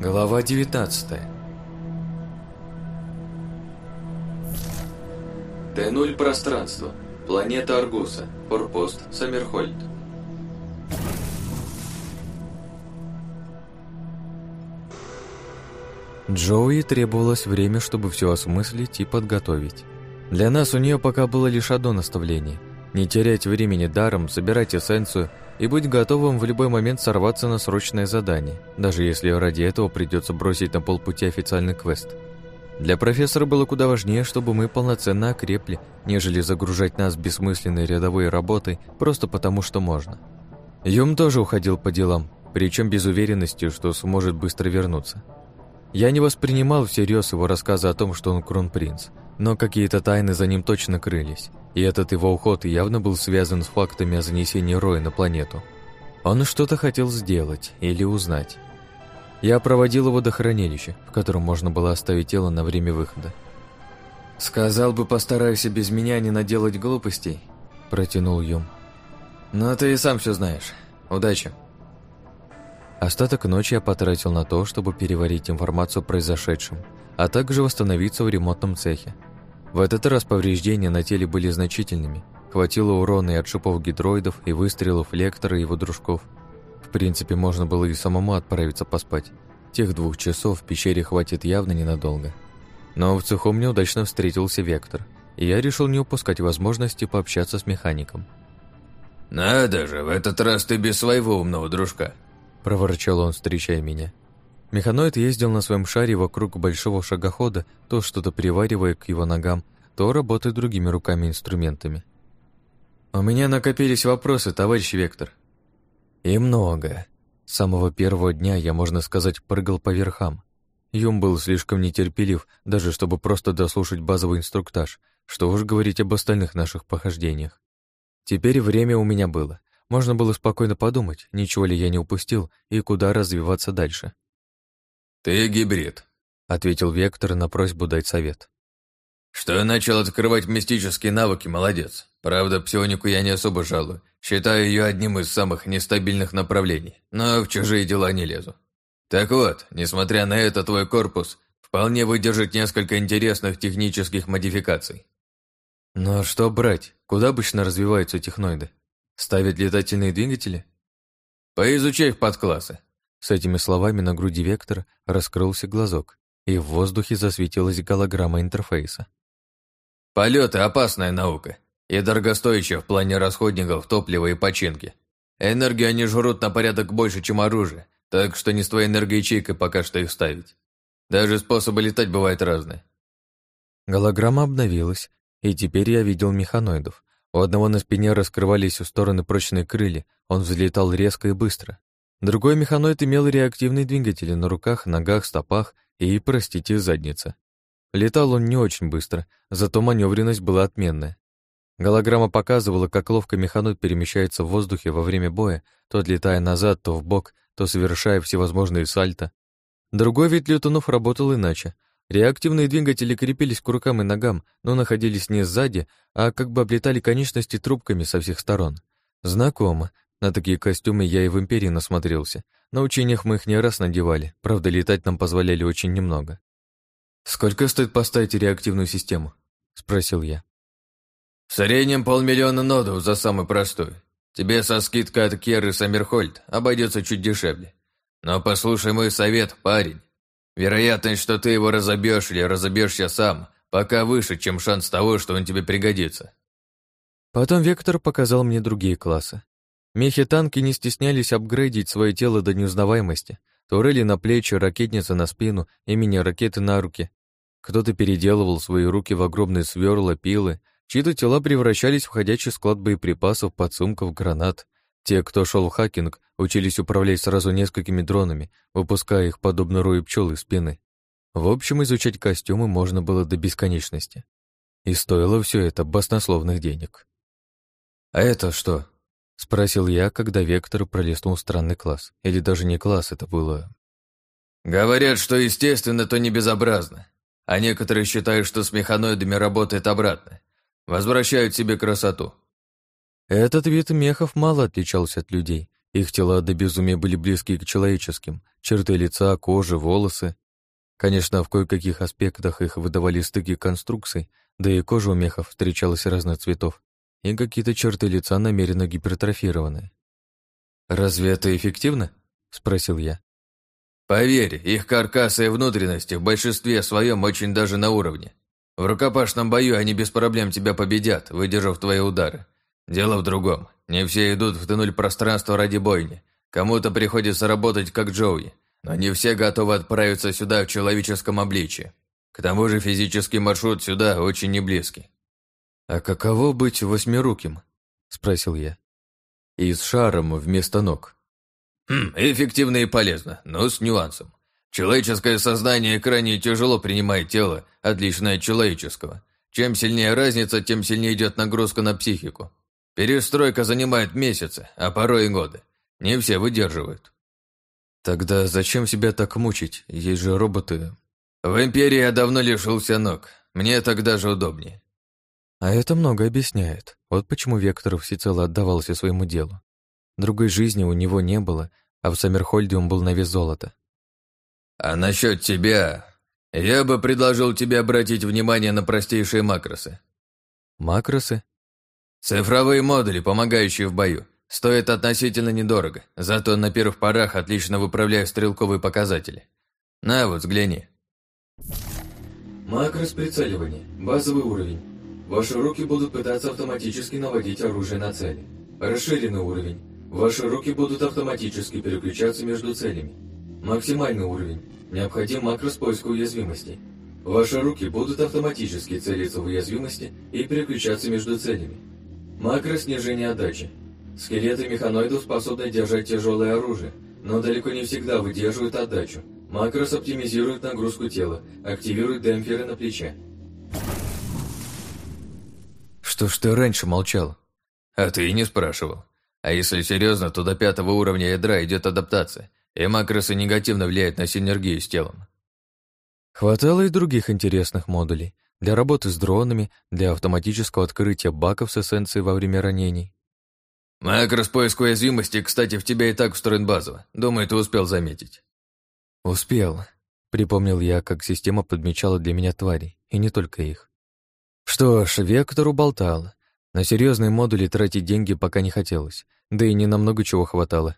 Глава 19 Т-0 пространство. Планета Аргуса. Форпост Саммерхольд. Джоуи требовалось время, чтобы все осмыслить и подготовить. Для нас у нее пока было лишь одно наставление – не терять времени даром, собирать эссенцию и быть готовым в любой момент сорваться на срочное задание, даже если ради этого придется бросить на полпути официальный квест. Для профессора было куда важнее, чтобы мы полноценно окрепли, нежели загружать нас бессмысленной рядовой работой просто потому, что можно. Юм тоже уходил по делам, причем без уверенности, что сможет быстро вернуться. Я не воспринимал всерьез его рассказы о том, что он кронпринц, но какие-то тайны за ним точно крылись. И этот его уход явно был связан с фактами о занесении Роя на планету. Он что-то хотел сделать или узнать. Я проводил его до хранилища, в котором можно было оставить тело на время выхода. «Сказал бы, постарайся без меня не наделать глупостей», – протянул Юм. «Но ты и сам все знаешь. Удачи». Остаток ночи я потратил на то, чтобы переварить информацию о произошедшем, а также восстановиться в ремонтном цехе. В этот раз повреждения на теле были значительными. Хватило урона и от шипов гидроидов, и выстрелов лектора и его дружков. В принципе, можно было и самому отправиться поспать. Тех двух часов в пещере хватит явно ненадолго. Но в цеху мне удачно встретился Вектор, и я решил не упускать возможности пообщаться с механиком. «Надо же, в этот раз ты без своего умного дружка!» – проворчал он, встречая меня. Механоид ездил на своем шаре вокруг большого шагохода, то что-то приваривая к его ногам, то работая другими руками инструментами. «У меня накопились вопросы, товарищ Вектор». «И много. С самого первого дня я, можно сказать, прыгал по верхам. Юм был слишком нетерпелив, даже чтобы просто дослушать базовый инструктаж, что уж говорить об остальных наших похождениях. Теперь время у меня было. Можно было спокойно подумать, ничего ли я не упустил и куда развиваться дальше. «Ты гибрид», — ответил Вектор на просьбу дать совет. «Что начал открывать мистические навыки, молодец. Правда, псионику я не особо жалую. Считаю ее одним из самых нестабильных направлений, но в чужие дела не лезу. Так вот, несмотря на это, твой корпус вполне выдержит несколько интересных технических модификаций. Но что брать? Куда обычно развиваются техноиды? Ставят летательные двигатели? Поизучай их подклассы. С этими словами на груди Вектора раскрылся глазок, и в воздухе засветилась голограмма интерфейса. «Полеты — опасная наука, и дорогостоящая в плане расходников, топлива и починки. Энергию они жрут на порядок больше, чем оружие, так что не с твоей энергоячейкой пока что их ставить. Даже способы летать бывают разные». Голограмма обновилась, и теперь я видел механоидов. У одного на спине раскрывались у стороны прочные крылья, он взлетал резко и быстро. Другой механоид имел реактивные двигатели на руках, ногах, стопах и, простите, заднице. Летал он не очень быстро, зато маневренность была отменная. Голограмма показывала, как ловко механоид перемещается в воздухе во время боя, то отлетая назад, то в бок, то совершая всевозможные сальто. Другой вид летунов работал иначе. Реактивные двигатели крепились к рукам и ногам, но находились не сзади, а как бы облетали конечности трубками со всех сторон. Знакомо, на такие костюмы я и в Империи насмотрелся. На учениях мы их не раз надевали, правда, летать нам позволяли очень немного. «Сколько стоит поставить реактивную систему?» — спросил я. «В среднем полмиллиона нодов за самый простой. Тебе со скидкой от Керы Саммерхольд обойдется чуть дешевле. Но послушай мой совет, парень. Вероятность, что ты его разобьешь или разобьешься сам, пока выше, чем шанс того, что он тебе пригодится». Потом Вектор показал мне другие классы. Мехи-танки не стеснялись апгрейдить свое тело до неузнаваемости. Турели на плечи, ракетница на спину и мини-ракеты на руки. Кто-то переделывал свои руки в огромные сверла, пилы, чьи-то тела превращались в ходячий склад боеприпасов, подсумков, гранат. Те, кто шел в хакинг, учились управлять сразу несколькими дронами, выпуская их подобно рою пчел из спины. В общем, изучать костюмы можно было до бесконечности. И стоило все это баснословных денег. «А это что?» Спросил я, когда Вектор пролистнул странный класс. Или даже не класс, это было... Говорят, что естественно, то не безобразно. А некоторые считают, что с механоидами работает обратно. Возвращают себе красоту. Этот вид мехов мало отличался от людей, Их тела до безумия были близки к человеческим, черты лица, кожи, волосы. Конечно, в кое-каких аспектах их выдавали стыки конструкций, да и кожа у мехов встречалась разных цветов, и какие-то черты лица намеренно гипертрофированы. «Разве это эффективно?» — спросил я. «Поверь, их каркасы и внутренности в большинстве своем очень даже на уровне. В рукопашном бою они без проблем тебя победят, выдержав твои удары. Дело в другом. Не все идут в туннель пространства ради бойни. Кому-то приходится работать как Джоуи, но не все готовы отправиться сюда в человеческом обличье. К тому же физический маршрут сюда очень неблизкий. «А каково быть восьмируким?» – спросил я. «И с шаром вместо ног». Хм, эффективно и полезно, но с нюансом. Человеческое сознание крайне тяжело принимает тело, отличное от человеческого. Чем сильнее разница, тем сильнее идет нагрузка на психику. Перестройка занимает месяцы, а порой и годы. Не все выдерживают. Тогда зачем себя так мучить? Есть же роботы. В Империи я давно лишился ног. Мне так даже удобнее. А это много объясняет. Вот почему Вектор всецело отдавался своему делу. Другой жизни у него не было, а в Саммерхольде он был на вес золота. А насчет тебя, я бы предложил тебе обратить внимание на простейшие макросы. Макросы? Цифровые модули, помогающие в бою. Стоят относительно недорого, зато на первых порах отлично выправляют стрелковые показатели. На вот, взгляни. Макрос прицеливания. Базовый уровень. Ваши руки будут пытаться автоматически наводить оружие на цели. Расширенный уровень. Ваши руки будут автоматически переключаться между целями. Максимальный уровень. Необходим макрос поиска уязвимостей. Ваши руки будут автоматически целиться в уязвимости и переключаться между целями. Макрос снижения отдачи. Скелеты механоидов способны держать тяжелое оружие, но далеко не всегда выдерживают отдачу. Макрос оптимизирует нагрузку тела, активирует демпферы на плече. Что ж ты раньше молчал? А ты и не спрашивал. А если серьезно, то до пятого уровня ядра идет адаптация, и макросы негативно влияют на синергию с телом. Хватало и других интересных модулей для работы с дронами, для автоматического открытия баков с эссенцией во время ранений. Макрос поиск уязвимости, кстати, в тебя и так встроен базово. Думаю, ты успел заметить. Успел. Припомнил я, как система подмечала для меня тварей, и не только их. Что ж, Вектор уболтал. На серьезные модули тратить деньги пока не хотелось, да и не намного чего хватало.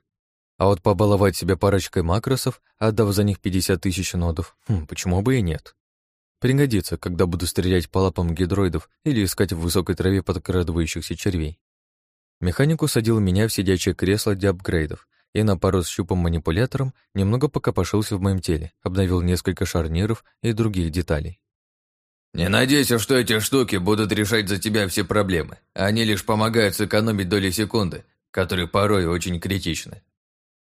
А вот побаловать себя парочкой макросов, отдав за них 50 тысяч нодов, хм, почему бы и нет. Пригодится, когда буду стрелять по лапам гидроидов или искать в высокой траве подкрадывающихся червей. Механик усадил меня в сидячее кресло для апгрейдов и на пару с щупом-манипулятором немного покопошился в моем теле, обновил несколько шарниров и других деталей. «Не надейся, что эти штуки будут решать за тебя все проблемы. Они лишь помогают сэкономить доли секунды, которые порой очень критичны».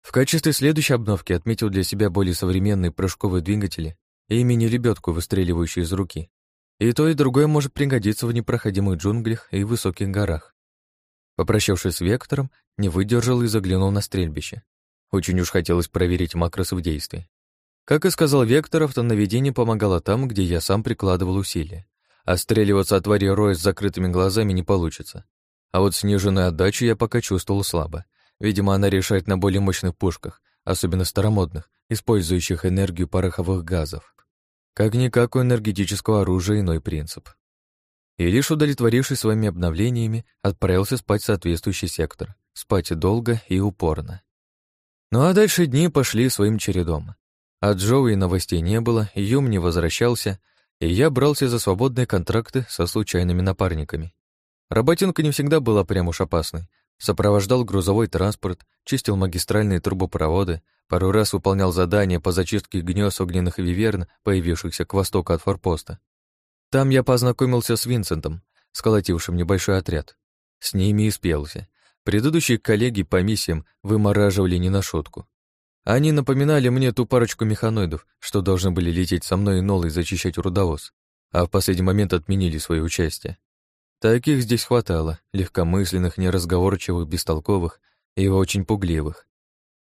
В качестве следующей обновки отметил для себя более современные прыжковые двигатели и мини-лебедку, выстреливающую из руки. И то, и другое может пригодиться в непроходимых джунглях и высоких горах. Попрощавшись с Вектором, не выдержал и заглянул на стрельбище. Очень уж хотелось проверить макросы в действии. Как и сказал Вектор, автонаведение помогало там, где я сам прикладывал усилия. Остреливаться от твари роя с закрытыми глазами не получится. А вот сниженную отдачу я пока чувствовал слабо. Видимо, она решает на более мощных пушках, особенно старомодных, использующих энергию пороховых газов. Как-никак у энергетического оружия иной принцип. И лишь удовлетворившись своими обновлениями, отправился спать в соответствующий сектор. Спать долго и упорно. Ну а дальше дни пошли своим чередом. От Джоуи новостей не было, Юм не возвращался, и я брался за свободные контракты со случайными напарниками. Работенка не всегда была прям уж опасной. Сопровождал грузовой транспорт, чистил магистральные трубопроводы, пару раз выполнял задания по зачистке гнезд огненных виверн, появившихся к востоку от форпоста. Там я познакомился с Винсентом, сколотившим небольшой отряд. С ними и спелся. Предыдущие коллеги по миссиям вымораживали не на шутку. Они напоминали мне ту парочку механоидов, что должны были лететь со мной и Нолой зачищать рудовоз, а в последний момент отменили свое участие. Таких здесь хватало, легкомысленных, неразговорчивых, бестолковых и очень пугливых.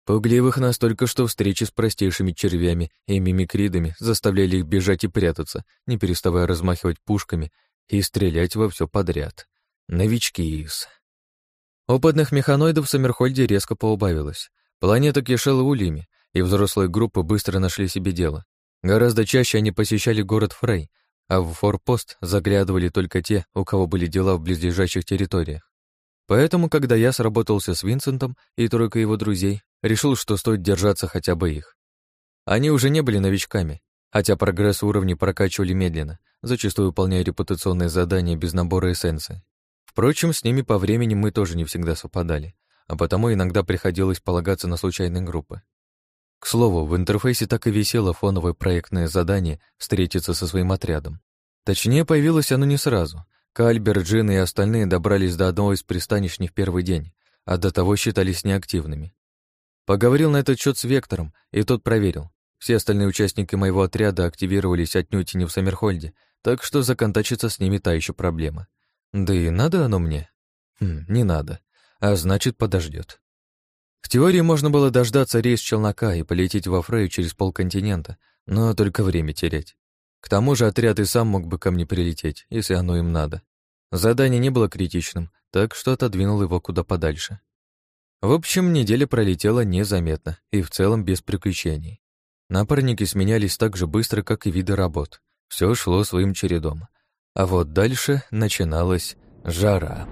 Пугливых настолько, что встречи с простейшими червями и мимикридами заставляли их бежать и прятаться, не переставая размахивать пушками и стрелять во все подряд. Новички из... Опытных механоидов в Саммерхольде резко поубавилось. Планета кишела ульями, и взрослые группы быстро нашли себе дело. Гораздо чаще они посещали город Фрей, а в форпост заглядывали только те, у кого были дела в близлежащих территориях. Поэтому, когда я сработался с Винсентом и тройкой его друзей, решил, что стоит держаться хотя бы их. Они уже не были новичками, хотя прогресс уровней прокачивали медленно, зачастую выполняя репутационные задания без набора эссенции. Впрочем, с ними по времени мы тоже не всегда совпадали, а потому иногда приходилось полагаться на случайные группы. К слову, в интерфейсе так и висело фоновое проектное задание встретиться со своим отрядом. Точнее, появилось оно не сразу, Кальбер, Джин и остальные добрались до одного из пристанищ не в первый день, а до того считались неактивными. Поговорил на этот счет с Вектором, и тот проверил. Все остальные участники моего отряда активировались отнюдь не в Саммерхольде, так что законтачиться с ними та еще проблема. Да и надо оно мне? Хм, не надо. А значит, подождет. В теории можно было дождаться рейс челнока и полететь во Фрею через полконтинента, но только время терять. К тому же отряд и сам мог бы ко мне прилететь, если оно им надо. Задание не было критичным, так что отодвинул его куда подальше. В общем, неделя пролетела незаметно и в целом без приключений. Напарники сменялись так же быстро, как и виды работ. Все шло своим чередом. А вот дальше начиналась жара.